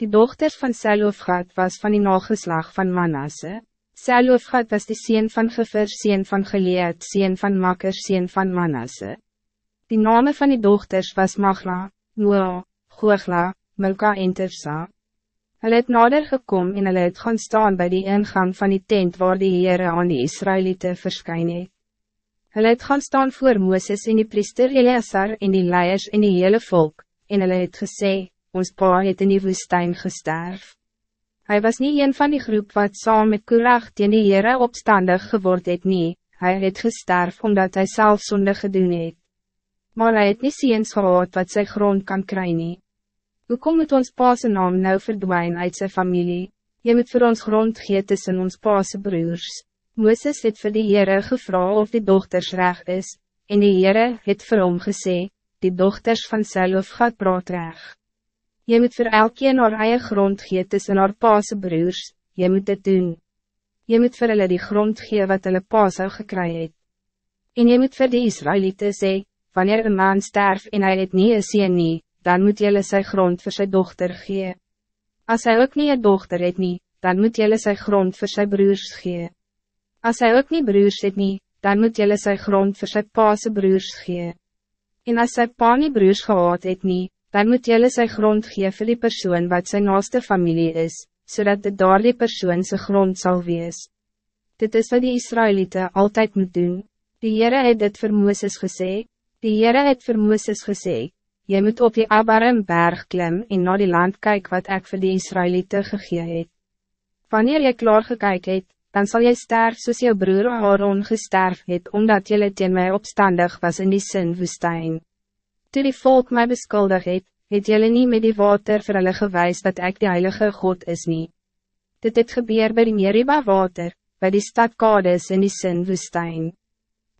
Die dochters van Selofgat was van die nageslag van Manasse. Selofgat was de sien van Gever, sien van Geleed, sien van Makker, sien van Manasse. Die name van die dochters was Magla, Noa, Googla, Milka en Tersa. Hulle het nader gekom en hulle het gaan staan bij die ingang van die tent waar die Heere aan die Israëlieten verskyn het. Hulle het gaan staan voor Mooses en die priester Eleazar en die leiers en die hele volk, en hulle het gesê, ons pa het in die woestijn gesterf. Hij was niet een van die groep wat saam met Kurag teen die Heere opstandig geword het nie, hy het gesterf omdat hij zelf zonde gedoen het. Maar hij het nie ziens gehad wat sy grond kan kry nie. Hoe kom het ons paase naam nou verdwijn uit zijn familie? Je moet voor ons grond gee tussen ons paase broers. Mooses het vir die Heere gevra of die dochters recht is, en die Heere het vir hom gesê, die dochters van Seloof gaat praat recht. Je moet voor elkeen haar eie grond gee tussen haar paase broers, je moet dit doen. Je moet voor hulle die grond gee wat hulle paas al gekry het. En je moet voor die Israëlieten sê, wanneer een man sterf en hij het nie is nie, dan moet jylle sy grond voor zijn dochter gee. Als hij ook niet een dochter het nie, dan moet jylle sy grond voor zijn broers gee. Als hij ook niet broers het nie, dan moet jylle sy grond voor zijn paase broers gee. En als sy pa nie broers gehad het nie, dan moet jelle sy grond gee vir die persoon wat zijn naaste familie is, zodat de daar die persoon sy grond zal wees. Dit is wat die Israëlieten altijd moet doen. Die Heere het dit vir Mooses gesê, die Heere het vir Mooses gesê, jy moet op die Abarim berg klim en naar die land kyk wat ik voor die Israëlieten gegee het. Wanneer jy klaar gekyk het, dan zal jy sterf soos jou broer Aaron gesterf het, omdat jylle teen my opstandig was in die sin woestijn. Toe die volk mij beskuldig het, het jylle nie met die water vir hulle gewys dat ik de heilige God is nie. Dit het gebeur by die Meriba water, by die stad Kades in die sin woestijn.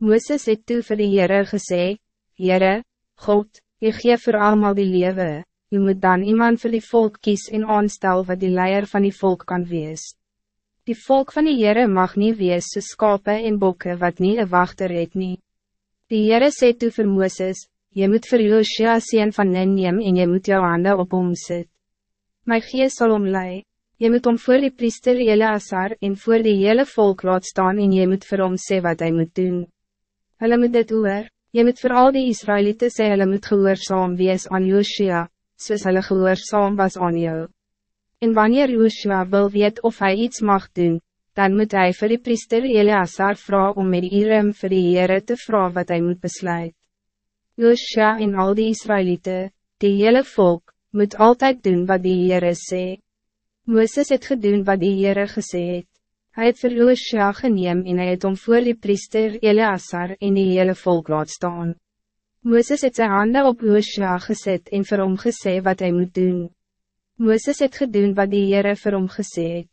Mooses het toe vir die Heere gesê, Heere, God, jy gee vir allemaal die lewe, jy moet dan iemand vir die volk kies en aanstel wat die leier van die volk kan wees. Die volk van die Heere mag niet wees so skape en bokke wat niet een wachter het nie. Die Heere sê toe vir Mooses, Je moet voor Joshua sien van Nen neem en je moet jou handen op hom sit. My geest sal omlei, je moet om voor die priester Eleazar en voor die hele volk laat staan en je moet vir hom sê wat hij moet doen. Hulle moet dit hoor, je moet voor al die Israëlieten sê hulle moet gehoorzaam wees aan Joshua, soos hulle gehoorzaam was aan jou. En wanneer Joshua wil weet of hij iets mag doen, dan moet hij voor die priester Eleazar vragen om met Irem vir die Heere te vragen wat hij moet besluiten. Joshua en al die Israëlieten, die hele volk, moet altijd doen wat die Heere sê. Mooses het gedoen wat die Heere gesê het. Hy het vir Joshua geneem en hy het om voor die priester Eleazar en die hele volk laat staan. Mooses het sy handen op Joshua gezet en vir hom gesê wat hij moet doen. Mooses het gedoen wat die Heere vir hom gesê het.